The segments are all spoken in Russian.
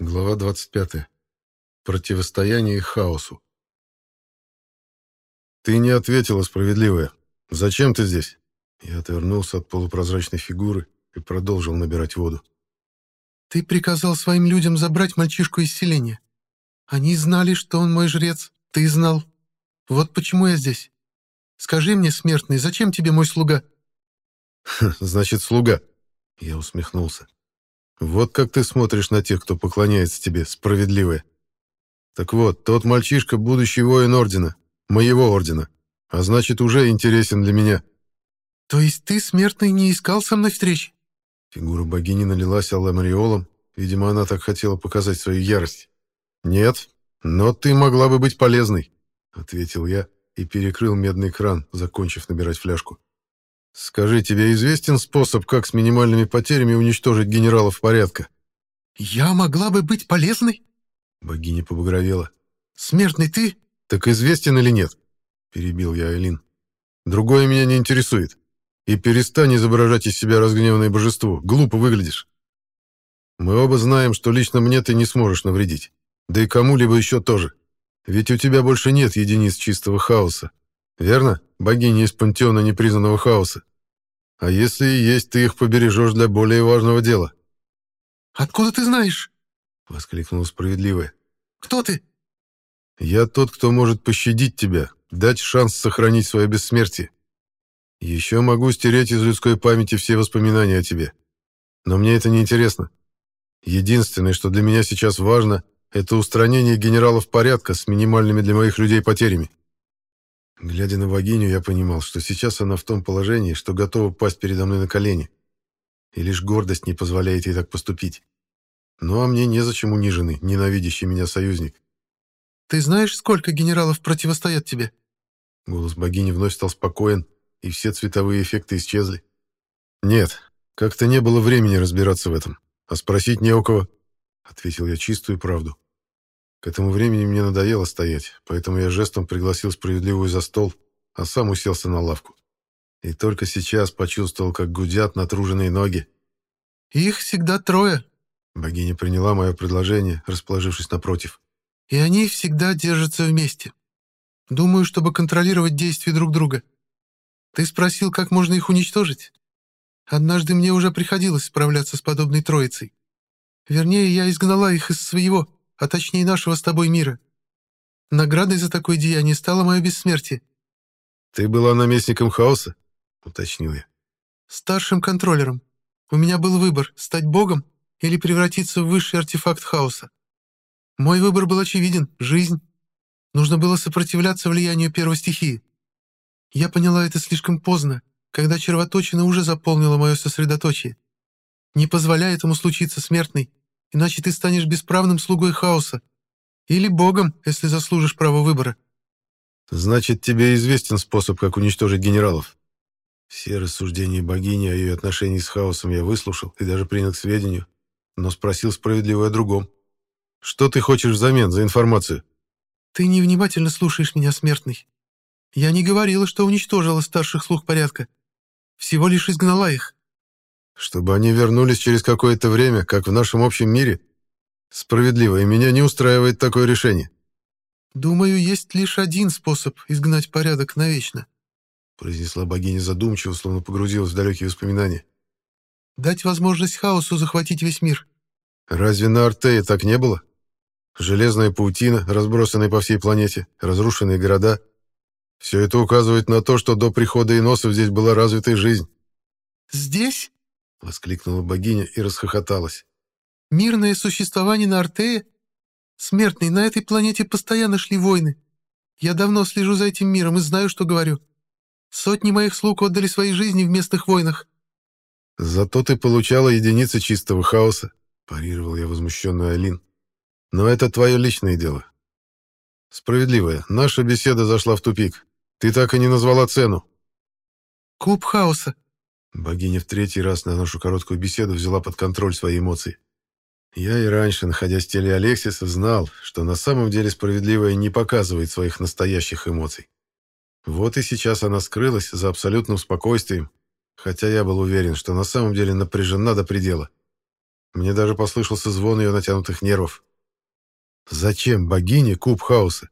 Глава 25. Противостояние хаосу. «Ты не ответила, справедливая. Зачем ты здесь?» Я отвернулся от полупрозрачной фигуры и продолжил набирать воду. «Ты приказал своим людям забрать мальчишку из селения. Они знали, что он мой жрец. Ты знал. Вот почему я здесь. Скажи мне, смертный, зачем тебе мой слуга?» «Значит, слуга». Я усмехнулся. Вот как ты смотришь на тех, кто поклоняется тебе, справедливая. Так вот, тот мальчишка — будущий воин Ордена, моего Ордена, а значит, уже интересен для меня. То есть ты, смертный, не искал со мной встречи? Фигура богини налилась алым ореолом, видимо, она так хотела показать свою ярость. Нет, но ты могла бы быть полезной, — ответил я и перекрыл медный кран, закончив набирать фляжку. «Скажи, тебе известен способ, как с минимальными потерями уничтожить генералов порядка?» «Я могла бы быть полезной?» Богиня побагровела. «Смертный ты?» «Так известен или нет?» Перебил я Айлин. «Другое меня не интересует. И перестань изображать из себя разгневанное божество. Глупо выглядишь. Мы оба знаем, что лично мне ты не сможешь навредить. Да и кому-либо еще тоже. Ведь у тебя больше нет единиц чистого хаоса. Верно? Богиня из пантеона непризнанного хаоса. А если и есть, ты их побережешь для более важного дела. «Откуда ты знаешь?» — воскликнула справедливая. «Кто ты?» «Я тот, кто может пощадить тебя, дать шанс сохранить свое бессмертие. Еще могу стереть из людской памяти все воспоминания о тебе. Но мне это не интересно. Единственное, что для меня сейчас важно, это устранение генералов порядка с минимальными для моих людей потерями. Глядя на богиню, я понимал, что сейчас она в том положении, что готова пасть передо мной на колени. И лишь гордость не позволяет ей так поступить. Ну а мне незачем униженный, ненавидящий меня союзник. «Ты знаешь, сколько генералов противостоят тебе?» Голос богини вновь стал спокоен, и все цветовые эффекты исчезли. «Нет, как-то не было времени разбираться в этом, а спросить не у кого», — ответил я чистую правду. К этому времени мне надоело стоять, поэтому я жестом пригласил справедливую за стол, а сам уселся на лавку. И только сейчас почувствовал, как гудят натруженные ноги. «Их всегда трое», — богиня приняла мое предложение, расположившись напротив. «И они всегда держатся вместе. Думаю, чтобы контролировать действия друг друга. Ты спросил, как можно их уничтожить? Однажды мне уже приходилось справляться с подобной троицей. Вернее, я изгнала их из своего, а точнее нашего с тобой мира. Наградой за такое деяние стало мое бессмертие. «Ты была наместником хаоса?» — уточнил я. «Старшим контролером. У меня был выбор — стать богом или превратиться в высший артефакт хаоса. Мой выбор был очевиден — жизнь. Нужно было сопротивляться влиянию первой стихии. Я поняла это слишком поздно, когда червоточина уже заполнила мое сосредоточие. Не позволяй этому случиться, смертный иначе ты станешь бесправным слугой хаоса. Или богом, если заслужишь право выбора. Значит, тебе известен способ, как уничтожить генералов. Все рассуждения богини о ее отношении с хаосом я выслушал и даже принял к сведению, но спросил справедливо о другом. Что ты хочешь взамен за информацию? Ты невнимательно слушаешь меня, смертный. Я не говорила, что уничтожила старших слуг порядка. Всего лишь изгнала их. Чтобы они вернулись через какое-то время, как в нашем общем мире? Справедливо, и меня не устраивает такое решение. «Думаю, есть лишь один способ изгнать порядок навечно», произнесла богиня задумчиво, словно погрузилась в далекие воспоминания. «Дать возможность хаосу захватить весь мир». «Разве на Артее так не было? Железная паутина, разбросанная по всей планете, разрушенные города. Все это указывает на то, что до прихода иносов здесь была развитая жизнь». «Здесь?» — воскликнула богиня и расхохоталась. «Мирное существование на Артее? Смертный, на этой планете постоянно шли войны. Я давно слежу за этим миром и знаю, что говорю. Сотни моих слуг отдали свои жизни в местных войнах». «Зато ты получала единицы чистого хаоса», — парировал я возмущенную Алин. «Но это твое личное дело. Справедливая, наша беседа зашла в тупик. Ты так и не назвала цену». «Куб хаоса», Богиня в третий раз на нашу короткую беседу взяла под контроль свои эмоции. Я и раньше, находясь в теле Алексиса, знал, что на самом деле справедливая не показывает своих настоящих эмоций. Вот и сейчас она скрылась за абсолютным спокойствием, хотя я был уверен, что на самом деле напряжена до предела. Мне даже послышался звон ее натянутых нервов. «Зачем богине куб хаоса?»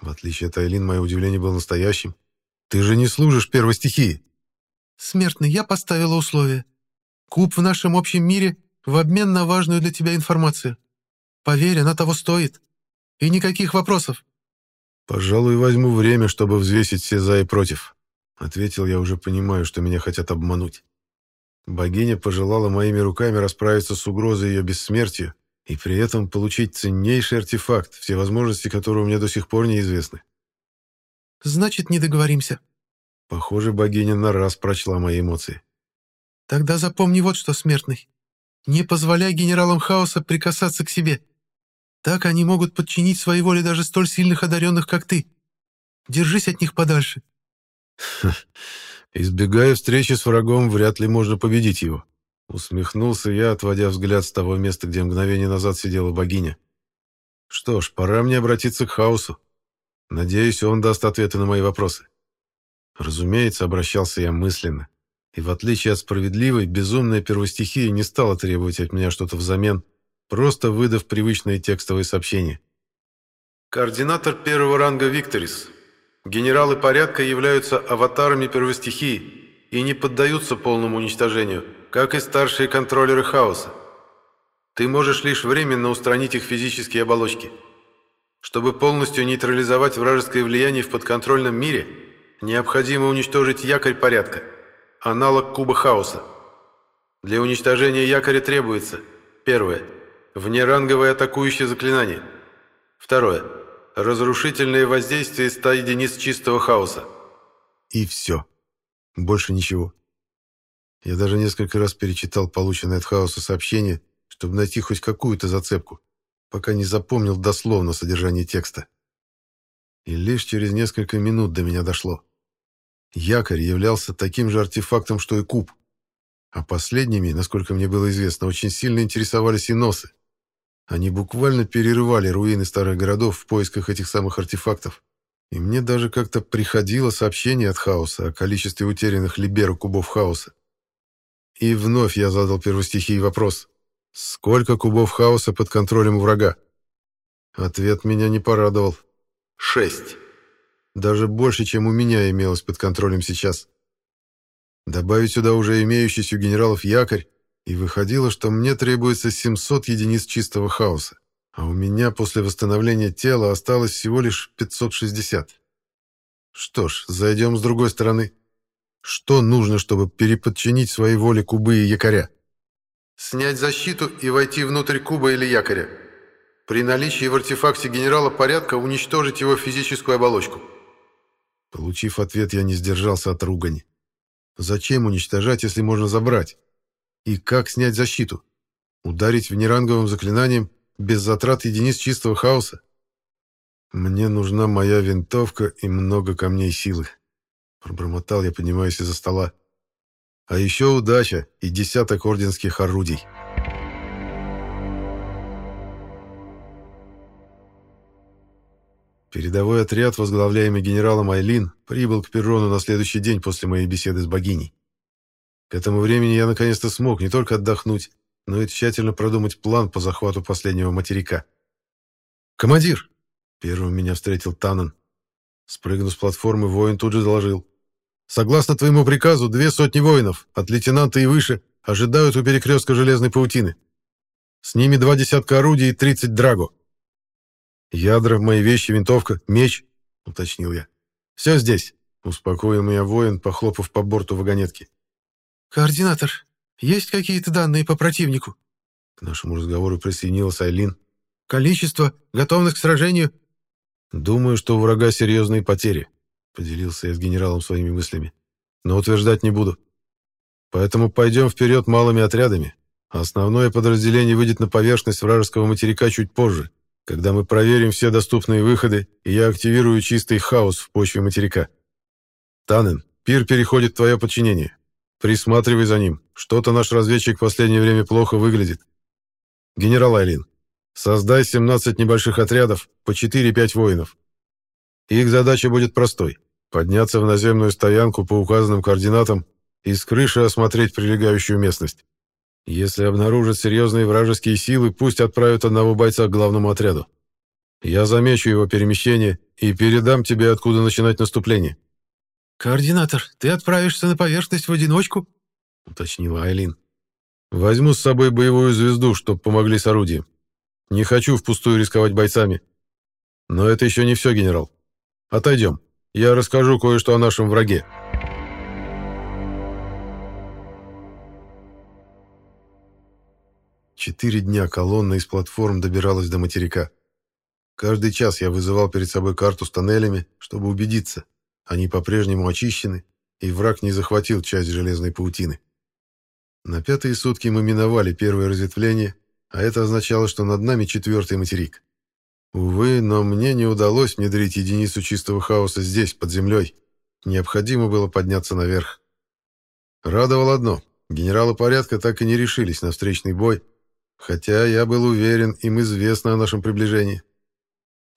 В отличие от Айлин, мое удивление было настоящим. «Ты же не служишь первой стихии!» «Смертный, я поставила условие. Куб в нашем общем мире в обмен на важную для тебя информацию. Поверь, она того стоит. И никаких вопросов». «Пожалуй, возьму время, чтобы взвесить все за и против», — ответил я, уже понимаю, что меня хотят обмануть. Богиня пожелала моими руками расправиться с угрозой ее бессмертия и при этом получить ценнейший артефакт, все возможности которого мне до сих пор неизвестны. «Значит, не договоримся». Похоже, богиня на раз прочла мои эмоции. «Тогда запомни вот что, смертный. Не позволяй генералам хаоса прикасаться к себе. Так они могут подчинить своей воле даже столь сильных одаренных, как ты. Держись от них подальше». Избегая встречи с врагом, вряд ли можно победить его. Усмехнулся я, отводя взгляд с того места, где мгновение назад сидела богиня. Что ж, пора мне обратиться к хаосу. Надеюсь, он даст ответы на мои вопросы. Разумеется, обращался я мысленно. И в отличие от справедливой, безумная первостихия не стала требовать от меня что-то взамен, просто выдав привычные текстовые сообщения. Координатор первого ранга Викторис. Генералы порядка являются аватарами первостихии и не поддаются полному уничтожению, как и старшие контролеры хаоса. Ты можешь лишь временно устранить их физические оболочки. Чтобы полностью нейтрализовать вражеское влияние в подконтрольном мире, необходимо уничтожить якорь порядка, аналог куба хаоса. Для уничтожения якоря требуется первое – внеранговое атакующее заклинание, второе – Разрушительное воздействие 100 единиц чистого хаоса. И все. Больше ничего. Я даже несколько раз перечитал полученное от хаоса сообщение, чтобы найти хоть какую-то зацепку, пока не запомнил дословно содержание текста. И лишь через несколько минут до меня дошло. Якорь являлся таким же артефактом, что и куб. А последними, насколько мне было известно, очень сильно интересовались и носы. Они буквально перерывали руины старых городов в поисках этих самых артефактов. И мне даже как-то приходило сообщение от хаоса о количестве утерянных Либеру кубов хаоса. И вновь я задал первостихий вопрос. Сколько кубов хаоса под контролем у врага? Ответ меня не порадовал. Шесть. Даже больше, чем у меня имелось под контролем сейчас. Добавить сюда уже имеющийся у генералов якорь, и выходило, что мне требуется 700 единиц чистого хаоса, а у меня после восстановления тела осталось всего лишь 560. Что ж, зайдем с другой стороны. Что нужно, чтобы переподчинить своей воле кубы и якоря? Снять защиту и войти внутрь куба или якоря. При наличии в артефакте генерала порядка уничтожить его физическую оболочку. Получив ответ, я не сдержался от ругани. Зачем уничтожать, если можно забрать? И как снять защиту? Ударить внеранговым заклинанием без затрат единиц чистого хаоса? Мне нужна моя винтовка и много камней силы. Пробормотал я, поднимаясь из-за стола. А еще удача и десяток орденских орудий. Передовой отряд, возглавляемый генералом Айлин, прибыл к перрону на следующий день после моей беседы с богиней. К этому времени я наконец-то смог не только отдохнуть, но и тщательно продумать план по захвату последнего материка. «Командир!» — первым меня встретил Танан. Спрыгнув с платформы, воин тут же доложил. «Согласно твоему приказу, две сотни воинов, от лейтенанта и выше, ожидают у перекрестка железной паутины. С ними два десятка орудий и тридцать драго. Ядра, мои вещи, винтовка, меч», — уточнил я. «Все здесь», — успокоил меня воин, похлопав по борту вагонетки. «Координатор, есть какие-то данные по противнику?» К нашему разговору присоединилась Айлин. «Количество, готовность к сражению?» «Думаю, что у врага серьезные потери», — поделился я с генералом своими мыслями. «Но утверждать не буду. Поэтому пойдем вперед малыми отрядами, а основное подразделение выйдет на поверхность вражеского материка чуть позже, когда мы проверим все доступные выходы, и я активирую чистый хаос в почве материка. Танен, пир переходит в твое подчинение. Присматривай за ним. Что-то наш разведчик в последнее время плохо выглядит. Генерал Айлин, создай 17 небольших отрядов, по 4-5 воинов. Их задача будет простой — подняться в наземную стоянку по указанным координатам и с крыши осмотреть прилегающую местность. Если обнаружат серьезные вражеские силы, пусть отправят одного бойца к главному отряду. Я замечу его перемещение и передам тебе, откуда начинать наступление». «Координатор, ты отправишься на поверхность в одиночку?» — уточнила Айлин. «Возьму с собой боевую звезду, чтобы помогли с орудием. Не хочу впустую рисковать бойцами. Но это еще не все, генерал. Отойдем. Я расскажу кое-что о нашем враге». Четыре дня колонна из платформ добиралась до материка. Каждый час я вызывал перед собой карту с тоннелями, чтобы убедиться, они по-прежнему очищены, и враг не захватил часть железной паутины. На пятые сутки мы миновали первое разветвление, а это означало, что над нами четвертый материк. Увы, но мне не удалось внедрить единицу чистого хаоса здесь, под землей. Необходимо было подняться наверх. Радовало одно. Генералы порядка так и не решились на встречный бой, Хотя я был уверен, им известно о нашем приближении.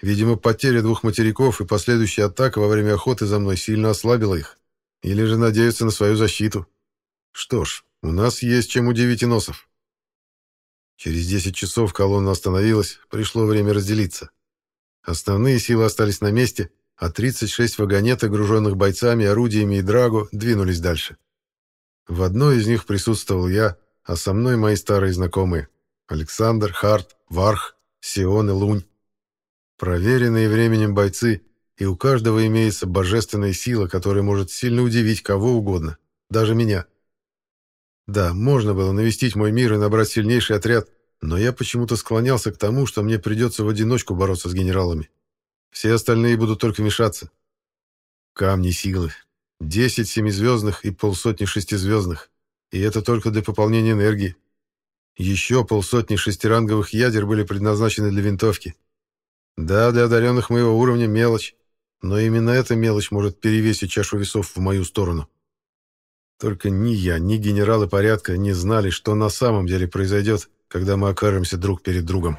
Видимо, потеря двух материков и последующая атака во время охоты за мной сильно ослабила их. Или же надеются на свою защиту. Что ж, у нас есть чем удивить и. Через 10 часов колонна остановилась, пришло время разделиться. Основные силы остались на месте, а 36 вагонеток, груженных бойцами, орудиями и драго, двинулись дальше. В одной из них присутствовал я, а со мной мои старые знакомые. Александр, Харт, Варх, Сион и Лунь. Проверенные временем бойцы, и у каждого имеется божественная сила, которая может сильно удивить кого угодно, даже меня. Да, можно было навестить мой мир и набрать сильнейший отряд, но я почему-то склонялся к тому, что мне придется в одиночку бороться с генералами. Все остальные будут только мешаться. Камни силы. Десять семизвездных и полсотни шестизвездных. И это только для пополнения энергии. Еще полсотни шестиранговых ядер были предназначены для винтовки. Да, для одаренных моего уровня мелочь, но именно эта мелочь может перевесить чашу весов в мою сторону. Только ни я, ни генералы порядка не знали, что на самом деле произойдет, когда мы окажемся друг перед другом.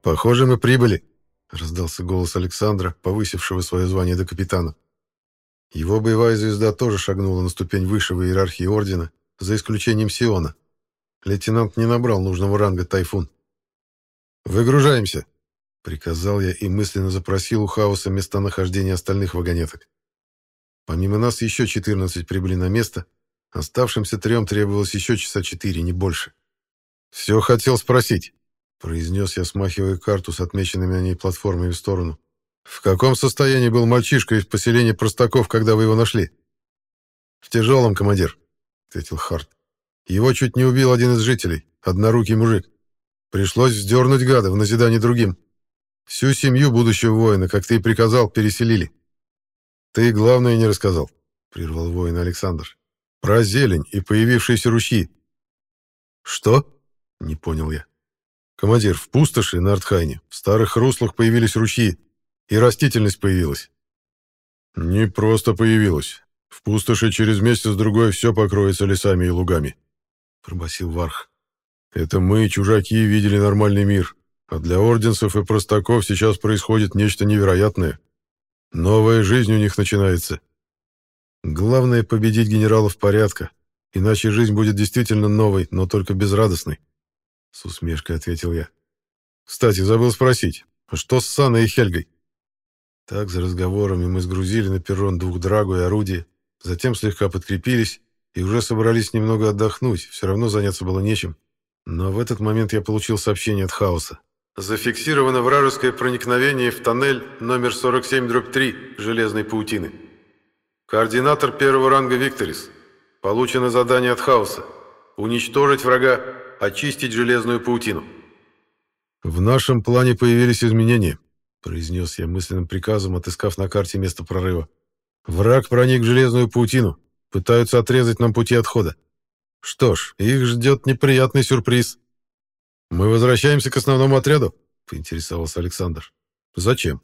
«Похоже, мы прибыли», — раздался голос Александра, повысившего свое звание до капитана. Его боевая звезда тоже шагнула на ступень выше в иерархии Ордена, за исключением Сиона. Лейтенант не набрал нужного ранга «Тайфун». «Выгружаемся», — приказал я и мысленно запросил у Хаоса местонахождение остальных вагонеток. Помимо нас еще 14 прибыли на место, оставшимся трем требовалось еще часа четыре, не больше. «Все хотел спросить», — произнес я, смахивая карту с отмеченными на ней платформами в сторону. «В каком состоянии был мальчишка из поселения Простаков, когда вы его нашли?» «В тяжелом, командир», — ответил Харт. «Его чуть не убил один из жителей, однорукий мужик. Пришлось вздернуть гада в назидание другим. Всю семью будущего воина, как ты и приказал, переселили». «Ты главное не рассказал», — прервал воин Александр. «Про зелень и появившиеся ручьи». «Что?» — не понял я. «Командир, в пустоши на Артхайне в старых руслах появились ручьи, и растительность появилась. Не просто появилась. В пустоши через месяц-другой все покроется лесами и лугами, пробасил Варх. Это мы, чужаки, видели нормальный мир, а для орденцев и простаков сейчас происходит нечто невероятное. Новая жизнь у них начинается. Главное — победить генералов порядка, иначе жизнь будет действительно новой, но только безрадостной. С усмешкой ответил я. Кстати, забыл спросить, а что с Саной и Хельгой? Так, за разговорами мы сгрузили на перрон двух драгу и орудия, затем слегка подкрепились и уже собрались немного отдохнуть, все равно заняться было нечем. Но в этот момент я получил сообщение от Хаоса. «Зафиксировано вражеское проникновение в тоннель номер 47-3 железной паутины. Координатор первого ранга Викторис. Получено задание от Хаоса. Уничтожить врага, очистить железную паутину». В нашем плане появились изменения произнес я мысленным приказом, отыскав на карте место прорыва. «Враг проник в железную паутину. Пытаются отрезать нам пути отхода. Что ж, их ждет неприятный сюрприз». «Мы возвращаемся к основному отряду?» — поинтересовался Александр. «Зачем?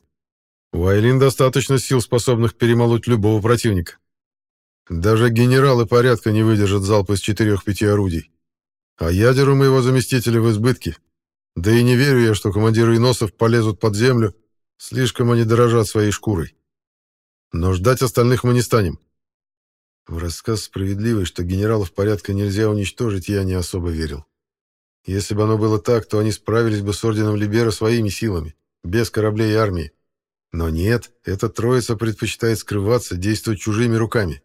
У Айлин достаточно сил, способных перемолоть любого противника. Даже генералы порядка не выдержат залп из четырех-пяти орудий. А ядер у моего заместителя в избытке. Да и не верю я, что командиры иносов полезут под землю Слишком они дорожат своей шкурой. Но ждать остальных мы не станем. В рассказ справедливый, что генералов порядка нельзя уничтожить, я не особо верил. Если бы оно было так, то они справились бы с орденом Либера своими силами, без кораблей и армии. Но нет, эта троица предпочитает скрываться, действовать чужими руками.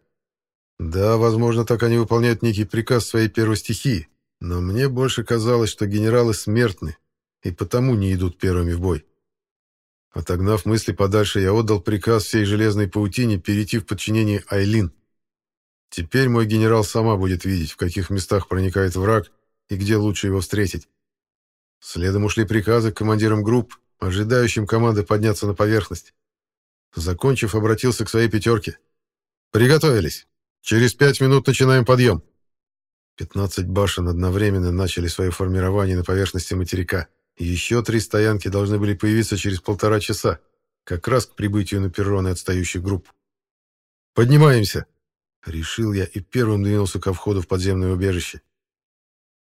Да, возможно, так они выполняют некий приказ своей первой стихии, но мне больше казалось, что генералы смертны и потому не идут первыми в бой. Отогнав мысли подальше, я отдал приказ всей железной паутине перейти в подчинение Айлин. Теперь мой генерал сама будет видеть, в каких местах проникает враг и где лучше его встретить. Следом ушли приказы командирам групп, ожидающим команды подняться на поверхность. Закончив, обратился к своей пятерке. «Приготовились. Через пять минут начинаем подъем». Пятнадцать башен одновременно начали свое формирование на поверхности материка. Еще три стоянки должны были появиться через полтора часа, как раз к прибытию на перроны отстающих групп. «Поднимаемся!» Решил я и первым двинулся ко входу в подземное убежище.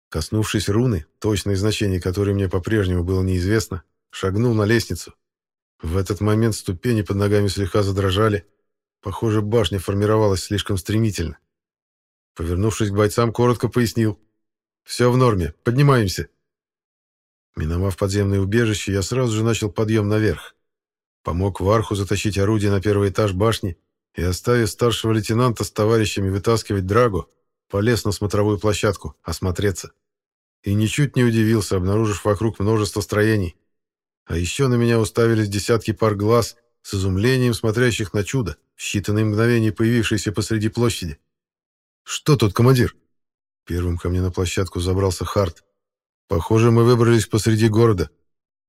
Коснувшись руны, точное значение которой мне по-прежнему было неизвестно, шагнул на лестницу. В этот момент ступени под ногами слегка задрожали. Похоже, башня формировалась слишком стремительно. Повернувшись к бойцам, коротко пояснил. «Все в норме, поднимаемся». Миновав подземное убежище, я сразу же начал подъем наверх. Помог Варху затащить орудие на первый этаж башни и, оставив старшего лейтенанта с товарищами вытаскивать Драгу, полез на смотровую площадку, осмотреться. И ничуть не удивился, обнаружив вокруг множество строений. А еще на меня уставились десятки пар глаз, с изумлением смотрящих на чудо, в считанные мгновения появившееся посреди площади. «Что тут, командир?» Первым ко мне на площадку забрался Харт. «Похоже, мы выбрались посреди города.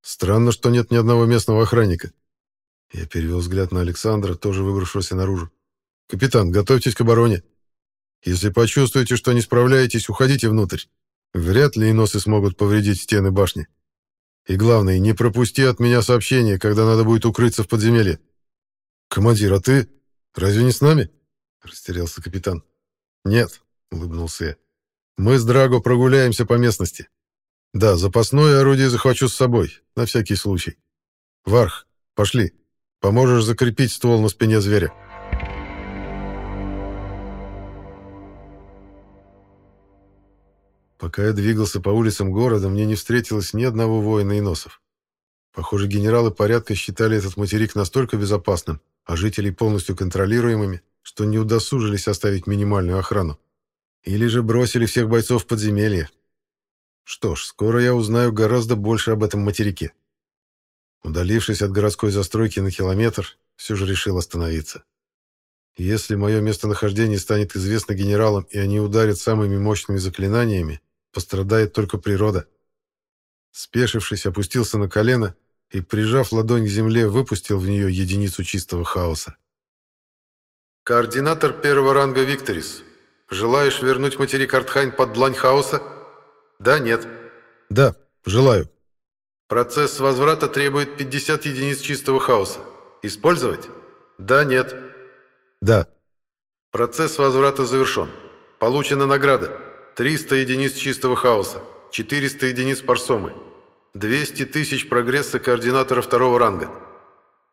Странно, что нет ни одного местного охранника. Я перевел взгляд на Александра, тоже выбравшегося наружу. «Капитан, готовьтесь к обороне. Если почувствуете, что не справляетесь, уходите внутрь. Вряд ли иносы смогут повредить стены башни. И главное, не пропусти от меня сообщение, когда надо будет укрыться в подземелье». «Командир, а ты? Разве не с нами?» — растерялся капитан. «Нет», — улыбнулся я. «Мы с Драго прогуляемся по местности. Да, запасное орудие захвачу с собой, на всякий случай. Варх, пошли». Поможешь закрепить ствол на спине зверя. Пока я двигался по улицам города, мне не встретилось ни одного воина и носов. Похоже, генералы порядка считали этот материк настолько безопасным, а жителей полностью контролируемыми, что не удосужились оставить минимальную охрану. Или же бросили всех бойцов в подземелье. Что ж, скоро я узнаю гораздо больше об этом материке. Удалившись от городской застройки на километр, все же решил остановиться. Если мое местонахождение станет известно генералам, и они ударят самыми мощными заклинаниями, пострадает только природа. Спешившись, опустился на колено и, прижав ладонь к земле, выпустил в нее единицу чистого хаоса. «Координатор первого ранга Викторис. Желаешь вернуть материк Артхайн под длань хаоса?» «Да, нет». «Да, желаю». Процесс возврата требует 50 единиц чистого хаоса. Использовать? Да, нет. Да. Процесс возврата завершен. Получена награда. 300 единиц чистого хаоса, 400 единиц парсомы, 200 тысяч прогресса координатора второго ранга.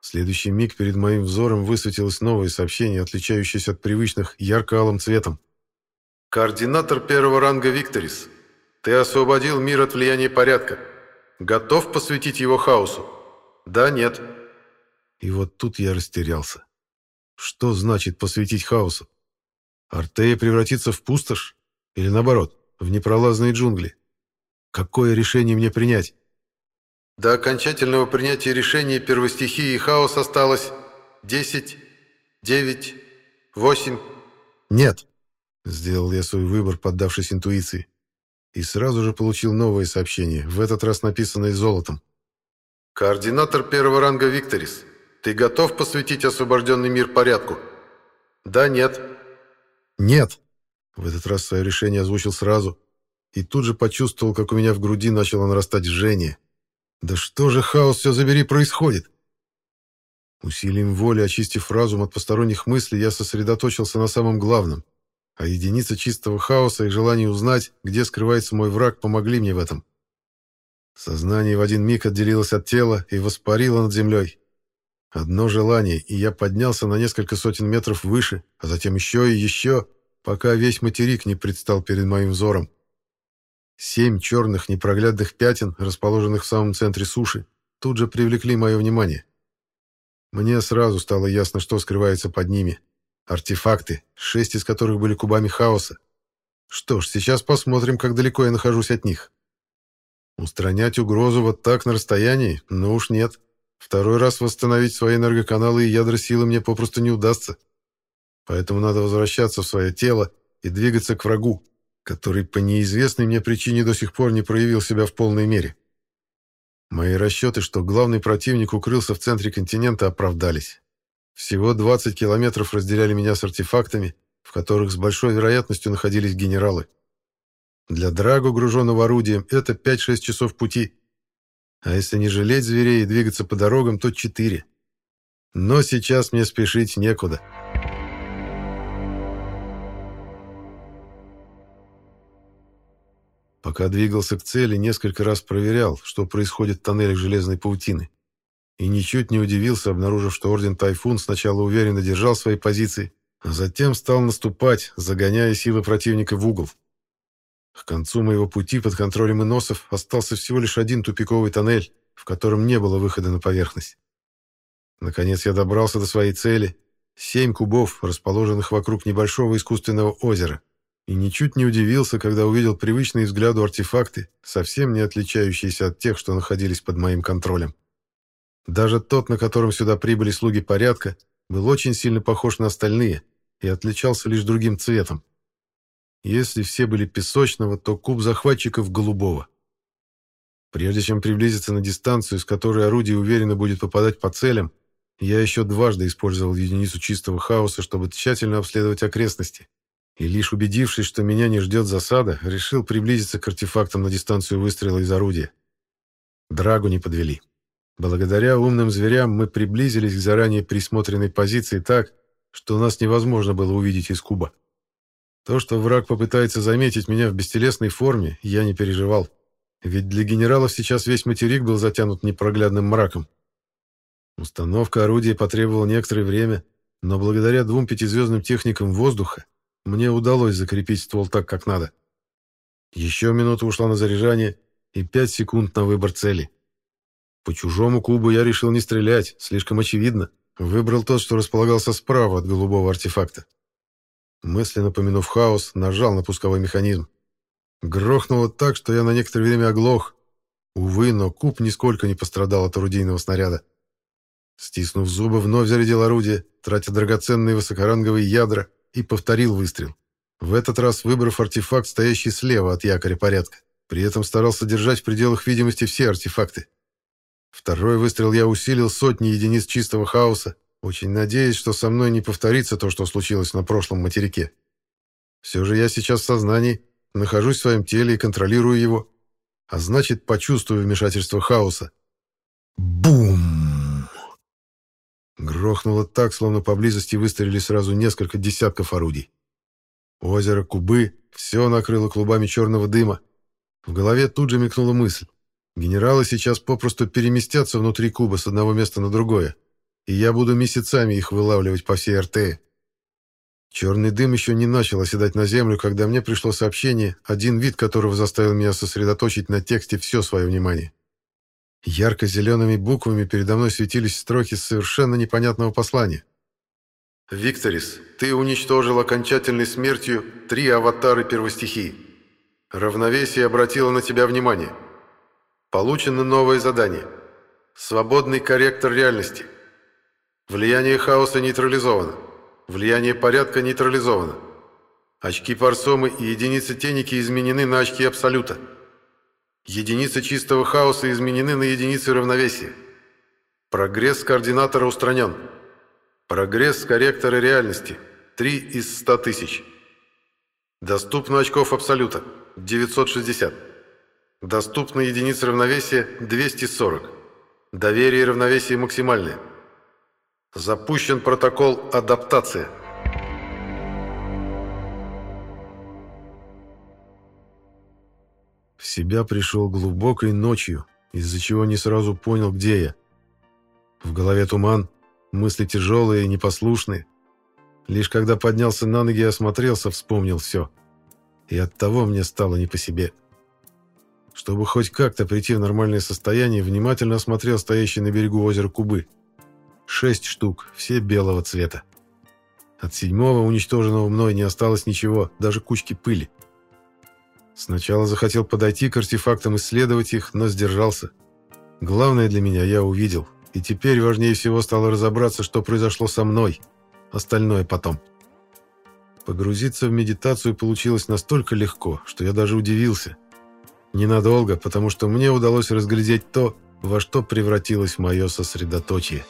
В следующий миг перед моим взором высветилось новое сообщение, отличающееся от привычных ярко-алым цветом. «Координатор первого ранга Викторис, ты освободил мир от влияния порядка. Готов посвятить его хаосу? Да, нет. И вот тут я растерялся. Что значит посвятить хаосу? Артея превратится в пустошь? Или наоборот, в непролазные джунгли? Какое решение мне принять? До окончательного принятия решения первостихии и хаос осталось 10, 9, 8... Нет, сделал я свой выбор, поддавшись интуиции и сразу же получил новое сообщение, в этот раз написанное золотом. «Координатор первого ранга Викторис, ты готов посвятить освобожденный мир порядку?» «Да, нет». «Нет». В этот раз свое решение озвучил сразу, и тут же почувствовал, как у меня в груди начало нарастать жжение. «Да что же, хаос, все забери, происходит?» Усилием воли, очистив разум от посторонних мыслей, я сосредоточился на самом главном а единица чистого хаоса и желание узнать, где скрывается мой враг, помогли мне в этом. Сознание в один миг отделилось от тела и воспарило над землей. Одно желание, и я поднялся на несколько сотен метров выше, а затем еще и еще, пока весь материк не предстал перед моим взором. Семь черных непроглядных пятен, расположенных в самом центре суши, тут же привлекли мое внимание. Мне сразу стало ясно, что скрывается под ними. Артефакты, шесть из которых были кубами хаоса. Что ж, сейчас посмотрим, как далеко я нахожусь от них. Устранять угрозу вот так на расстоянии? Ну уж нет. Второй раз восстановить свои энергоканалы и ядра силы мне попросту не удастся. Поэтому надо возвращаться в свое тело и двигаться к врагу, который по неизвестной мне причине до сих пор не проявил себя в полной мере. Мои расчеты, что главный противник укрылся в центре континента, оправдались. Всего 20 километров разделяли меня с артефактами, в которых с большой вероятностью находились генералы. Для Драго, груженного орудием, это 5-6 часов пути. А если не жалеть зверей и двигаться по дорогам, то 4. Но сейчас мне спешить некуда. Пока двигался к цели, несколько раз проверял, что происходит в тоннелях железной паутины. И ничуть не удивился, обнаружив, что Орден Тайфун сначала уверенно держал свои позиции, а затем стал наступать, загоняя силы противника в угол. К концу моего пути под контролем иносов остался всего лишь один тупиковый тоннель, в котором не было выхода на поверхность. Наконец я добрался до своей цели — семь кубов, расположенных вокруг небольшого искусственного озера, и ничуть не удивился, когда увидел привычные взгляду артефакты, совсем не отличающиеся от тех, что находились под моим контролем. Даже тот, на котором сюда прибыли слуги порядка, был очень сильно похож на остальные и отличался лишь другим цветом. Если все были песочного, то куб захватчиков голубого. Прежде чем приблизиться на дистанцию, с которой орудие уверенно будет попадать по целям, я еще дважды использовал единицу чистого хаоса, чтобы тщательно обследовать окрестности. И лишь убедившись, что меня не ждет засада, решил приблизиться к артефактам на дистанцию выстрела из орудия. Драгу не подвели. Благодаря умным зверям мы приблизились к заранее присмотренной позиции так, что нас невозможно было увидеть из куба. То, что враг попытается заметить меня в бестелесной форме, я не переживал. Ведь для генералов сейчас весь материк был затянут непроглядным мраком. Установка орудия потребовала некоторое время, но благодаря двум пятизвездным техникам воздуха мне удалось закрепить ствол так, как надо. Еще минута ушла на заряжание и пять секунд на выбор цели. По чужому кубу я решил не стрелять, слишком очевидно. Выбрал тот, что располагался справа от голубого артефакта. Мысленно помянув хаос, нажал на пусковой механизм. Грохнуло так, что я на некоторое время оглох. Увы, но куб нисколько не пострадал от орудийного снаряда. Стиснув зубы, вновь зарядил орудие, тратя драгоценные высокоранговые ядра, и повторил выстрел. В этот раз выбрав артефакт, стоящий слева от якоря порядка. При этом старался держать в пределах видимости все артефакты. Второй выстрел я усилил сотни единиц чистого хаоса, очень надеясь, что со мной не повторится то, что случилось на прошлом материке. Все же я сейчас в сознании, нахожусь в своем теле и контролирую его, а значит, почувствую вмешательство хаоса. Бум! Грохнуло так, словно поблизости выстрелили сразу несколько десятков орудий. Озеро, кубы, все накрыло клубами черного дыма. В голове тут же мелькнула мысль. Генералы сейчас попросту переместятся внутри куба с одного места на другое, и я буду месяцами их вылавливать по всей РТ. Черный дым еще не начал оседать на землю, когда мне пришло сообщение, один вид которого заставил меня сосредоточить на тексте все свое внимание. Ярко-зелеными буквами передо мной светились строки совершенно непонятного послания. «Викторис, ты уничтожил окончательной смертью три аватары первостихии. Равновесие обратило на тебя внимание». Получено новое задание. Свободный корректор реальности. Влияние хаоса нейтрализовано. Влияние порядка нейтрализовано. Очки парсомы и единицы теники изменены на очки абсолюта. Единицы чистого хаоса изменены на единицы равновесия. Прогресс координатора устранен. Прогресс корректора реальности. 3 из 100 тысяч. Доступно очков абсолюта. 960. Доступна единица равновесия 240. Доверие и равновесие максимальное. Запущен протокол «Адаптация». В себя пришел глубокой ночью, из-за чего не сразу понял, где я. В голове туман, мысли тяжелые и непослушные. Лишь когда поднялся на ноги и осмотрелся, вспомнил все. И оттого мне стало не по себе. Чтобы хоть как-то прийти в нормальное состояние, внимательно осмотрел стоящий на берегу озера Кубы. Шесть штук, все белого цвета. От седьмого, уничтоженного мной, не осталось ничего, даже кучки пыли. Сначала захотел подойти к артефактам, исследовать их, но сдержался. Главное для меня я увидел, и теперь важнее всего стало разобраться, что произошло со мной. Остальное потом. Погрузиться в медитацию получилось настолько легко, что я даже удивился. Ненадолго, потому что мне удалось разглядеть то, во что превратилось мое сосредоточие.